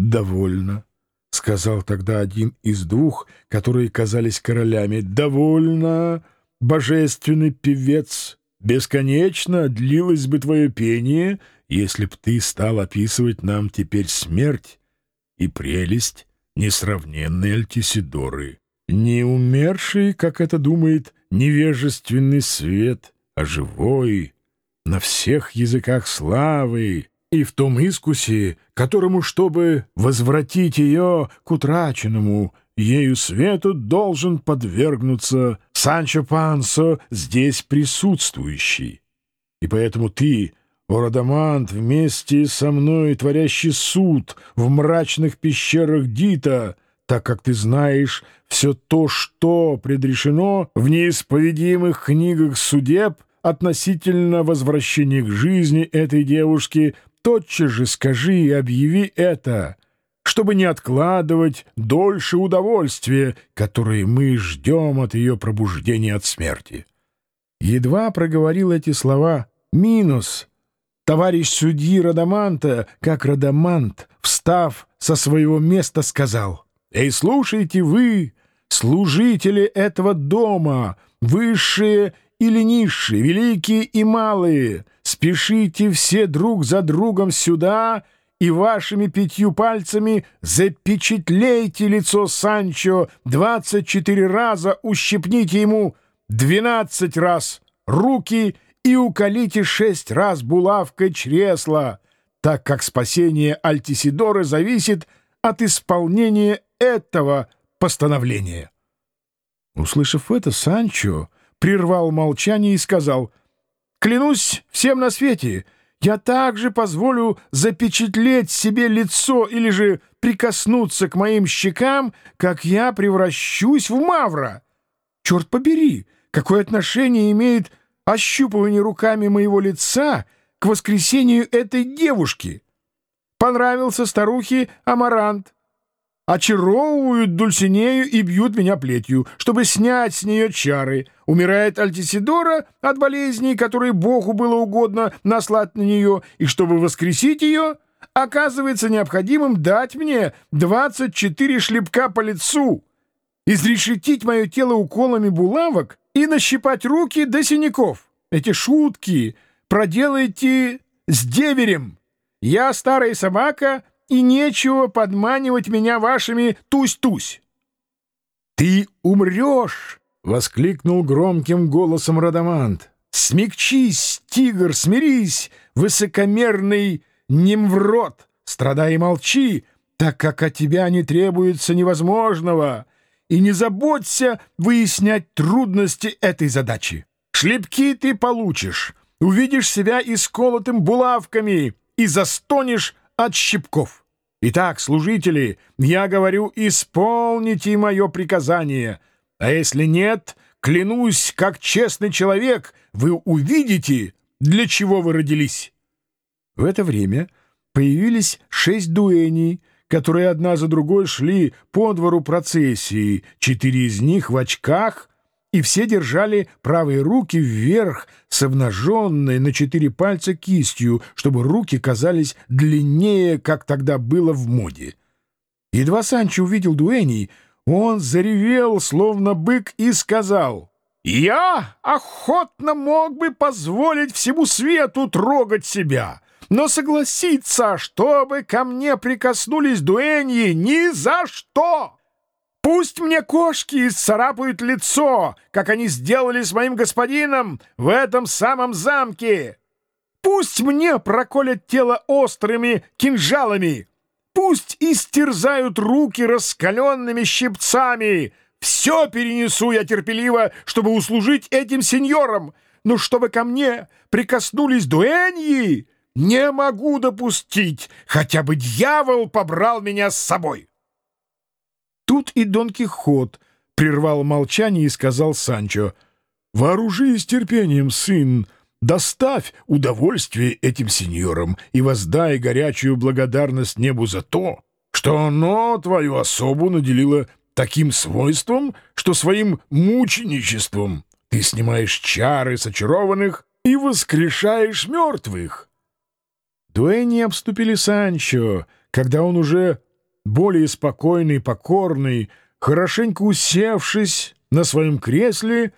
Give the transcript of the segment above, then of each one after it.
«Довольно», — сказал тогда один из двух, которые казались королями. «Довольно, божественный певец. Бесконечно длилось бы твое пение, если б ты стал описывать нам теперь смерть и прелесть несравненной Альтисидоры. Не умерший, как это думает, невежественный свет, а живой, на всех языках славы, и в том искусе, которому, чтобы возвратить ее к утраченному, ею свету должен подвергнуться Санчо Пансо, здесь присутствующий. И поэтому ты, о вместе со мной творящий суд в мрачных пещерах Дита, так как ты знаешь все то, что предрешено в неисповедимых книгах судеб относительно возвращения к жизни этой девушки — тотчас же скажи и объяви это, чтобы не откладывать дольше удовольствия, которое мы ждем от ее пробуждения от смерти. Едва проговорил эти слова «минус», товарищ судьи Радаманта, как Радамант, встав со своего места, сказал «Эй, слушайте вы, служители этого дома, высшие или низшие, великие и малые, спешите все друг за другом сюда и вашими пятью пальцами запечатлейте лицо Санчо двадцать четыре раза, ущипните ему двенадцать раз руки и уколите шесть раз булавкой чресла, так как спасение Альтисидоры зависит от исполнения этого постановления. Услышав это, Санчо прервал молчание и сказал, «Клянусь всем на свете, я также позволю запечатлеть себе лицо или же прикоснуться к моим щекам, как я превращусь в мавра. Черт побери, какое отношение имеет ощупывание руками моего лица к воскресению этой девушки? Понравился старухе Амарант» очаровывают Дульсинею и бьют меня плетью, чтобы снять с нее чары. Умирает Альтисидора от болезней, которые Богу было угодно наслать на нее, и чтобы воскресить ее, оказывается необходимым дать мне 24 шлепка по лицу, изрешетить мое тело уколами булавок и нащипать руки до синяков. Эти шутки проделайте с деверем. Я старая собака — и нечего подманивать меня вашими тусь-тусь. — Ты умрешь! — воскликнул громким голосом Радамант. — Смягчись, тигр, смирись, высокомерный немврод, страдай и молчи, так как от тебя не требуется невозможного, и не заботься выяснять трудности этой задачи. Шлепки ты получишь, увидишь себя исколотым булавками и застонешь от щипков. Итак, служители, я говорю, исполните мое приказание, а если нет, клянусь, как честный человек, вы увидите, для чего вы родились». В это время появились шесть дуэней, которые одна за другой шли по двору процессии, четыре из них в очках, и все держали правые руки вверх с обнаженной на четыре пальца кистью, чтобы руки казались длиннее, как тогда было в моде. Едва Санчо увидел дуэней, он заревел, словно бык, и сказал, «Я охотно мог бы позволить всему свету трогать себя, но согласиться, чтобы ко мне прикоснулись дуэньи, ни за что!» Пусть мне кошки исцарапают лицо, как они сделали с моим господином в этом самом замке. Пусть мне проколят тело острыми кинжалами. Пусть истерзают руки раскаленными щипцами. Все перенесу я терпеливо, чтобы услужить этим сеньорам. Но чтобы ко мне прикоснулись дуэньи, не могу допустить, хотя бы дьявол побрал меня с собой. Тут и Дон Кихот прервал молчание и сказал Санчо, «Вооружись терпением, сын, доставь удовольствие этим сеньорам и воздай горячую благодарность небу за то, что оно твою особу наделило таким свойством, что своим мученичеством. Ты снимаешь чары с очарованных и воскрешаешь мертвых». Дуэни обступили Санчо, когда он уже более спокойный, покорный, хорошенько усевшись на своем кресле,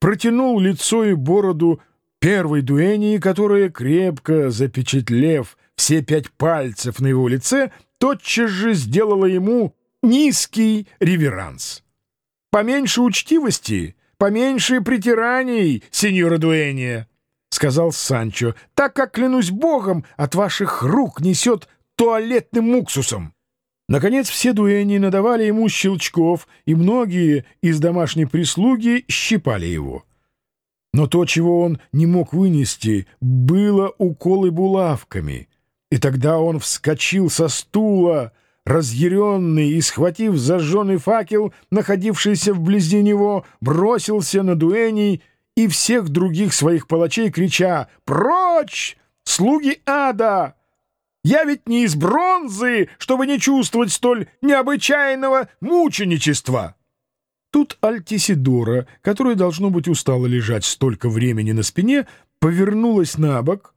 протянул лицо и бороду первой дуэни, которая, крепко запечатлев все пять пальцев на его лице, тотчас же сделала ему низкий реверанс. «Поменьше учтивости, поменьше притираний, сеньора Дуэния», — сказал Санчо, «так как, клянусь богом, от ваших рук несет туалетным уксусом». Наконец все дуэни надавали ему щелчков, и многие из домашней прислуги щипали его. Но то, чего он не мог вынести, было уколы булавками. И тогда он вскочил со стула, разъяренный и, схватив зажженный факел, находившийся вблизи него, бросился на дуэней и всех других своих палачей, крича «Прочь! Слуги ада!» Я ведь не из бронзы, чтобы не чувствовать столь необычайного мученичества. Тут Альтисидора, которая, должно быть, устала лежать столько времени на спине, повернулась на бок.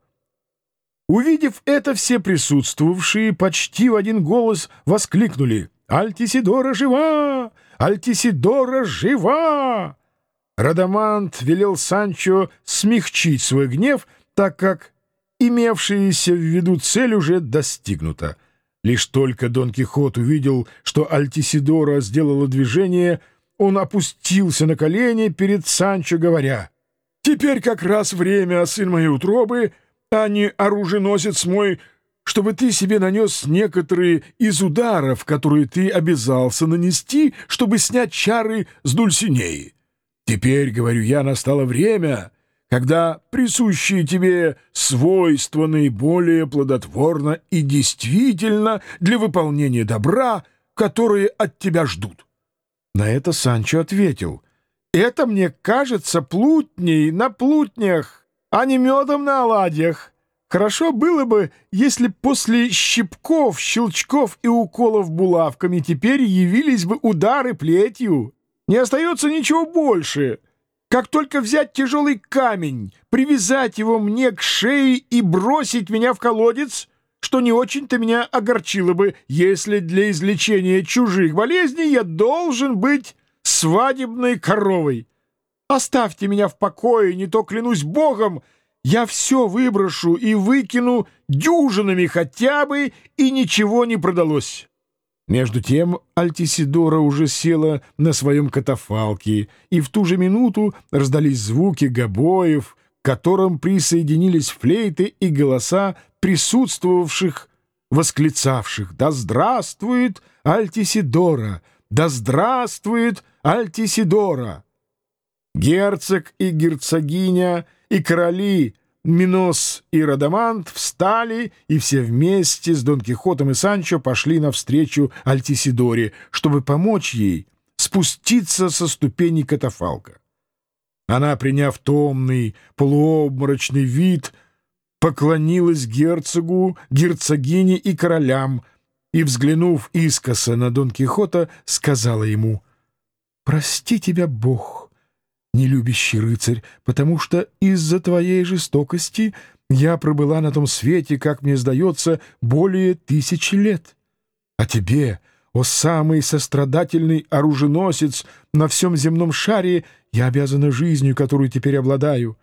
Увидев это, все присутствовавшие почти в один голос воскликнули «Альтисидора жива! Альтисидора жива!» Радамант велел Санчо смягчить свой гнев, так как имевшаяся в виду цель уже достигнута. Лишь только Дон Кихот увидел, что Альтисидора сделала движение, он опустился на колени перед Санчо, говоря, «Теперь как раз время, сын моей утробы, а не оруженосец мой, чтобы ты себе нанес некоторые из ударов, которые ты обязался нанести, чтобы снять чары с Дульсинеи. Теперь, говорю я, настало время» когда присущие тебе свойства наиболее плодотворно и действительно для выполнения добра, которые от тебя ждут. На это Санчо ответил, «Это мне кажется плутней на плутнях, а не медом на оладьях. Хорошо было бы, если после щипков, щелчков и уколов булавками теперь явились бы удары плетью. Не остается ничего больше». Как только взять тяжелый камень, привязать его мне к шее и бросить меня в колодец, что не очень-то меня огорчило бы, если для излечения чужих болезней я должен быть свадебной коровой. Оставьте меня в покое, не то, клянусь Богом, я все выброшу и выкину дюжинами хотя бы, и ничего не продалось». Между тем Альтисидора уже села на своем катафалке, и в ту же минуту раздались звуки гобоев, к которым присоединились флейты и голоса присутствовавших, восклицавших «Да здравствует Альтисидора! Да здравствует Альтисидора!» Герцог и герцогиня и короли — Минос и Радамант встали, и все вместе с Дон Кихотом и Санчо пошли навстречу Альтисидоре, чтобы помочь ей спуститься со ступени катафалка. Она, приняв томный, полуобморочный вид, поклонилась герцогу, герцогине и королям, и, взглянув искоса на Дон Кихота, сказала ему «Прости тебя, Бог» нелюбящий рыцарь, потому что из-за твоей жестокости я пробыла на том свете, как мне сдается, более тысячи лет. А тебе, о самый сострадательный оруженосец на всем земном шаре, я обязана жизнью, которую теперь обладаю.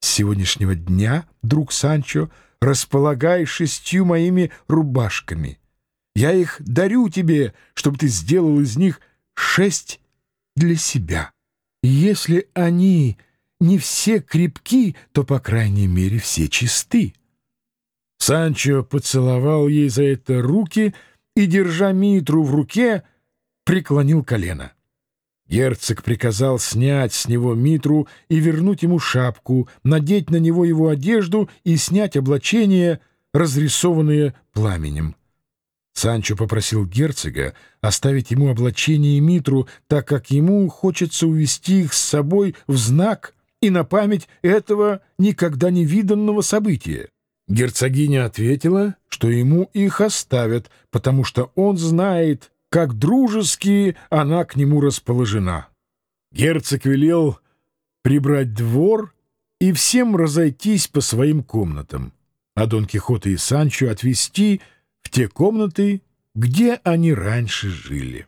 С сегодняшнего дня, друг Санчо, располагай шестью моими рубашками. Я их дарю тебе, чтобы ты сделал из них шесть для себя». Если они не все крепки, то, по крайней мере, все чисты. Санчо поцеловал ей за это руки и, держа Митру в руке, преклонил колено. Герцог приказал снять с него Митру и вернуть ему шапку, надеть на него его одежду и снять облачение, разрисованное пламенем. Санчо попросил герцога оставить ему облачение и митру, так как ему хочется увести их с собой в знак и на память этого никогда не виданного события. Герцогиня ответила, что ему их оставят, потому что он знает, как дружески она к нему расположена. Герцог велел прибрать двор и всем разойтись по своим комнатам, а Дон Кихота и Санчо отвезти в те комнаты, где они раньше жили.